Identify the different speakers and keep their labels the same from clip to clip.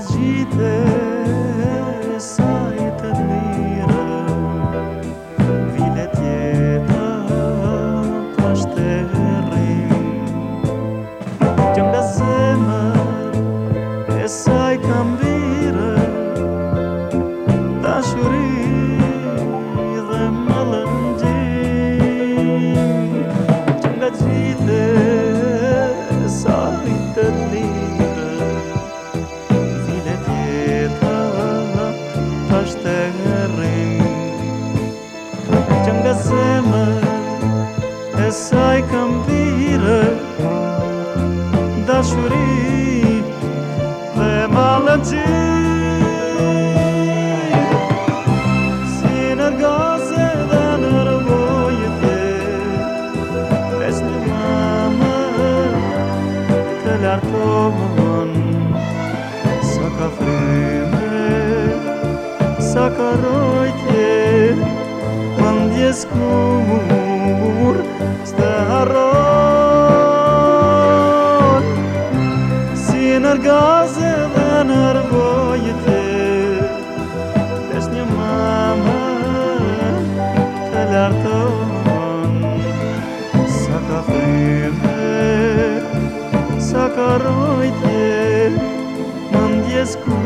Speaker 1: Gjithë e saj të mirë Vile tjetë të ashtë të rri Që mbe zemë e sajtë të mirë Ta shurim Këtë nga semë, e saj këmpire, dashurit dhe malën në gazet dhe në rëvojit e, pes mamë, të lartohën, po së ka frim Sa ka rojtë Më ndjes këmur, S'te arron, Si nërgazë dhe nërvojët e, një mama, Këllartëon, Sa ka frime, Sa ka Më ndjes këmur,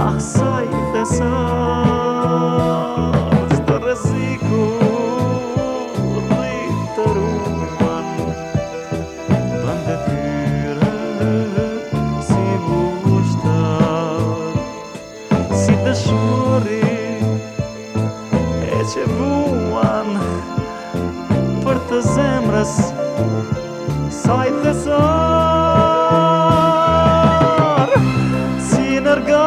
Speaker 1: Ah, sajtë e sajtë S'të reziku rritë të rrugman Bënd tyre si bukush Si të shmori e që buan Për të zemrës, sajtë e sajtë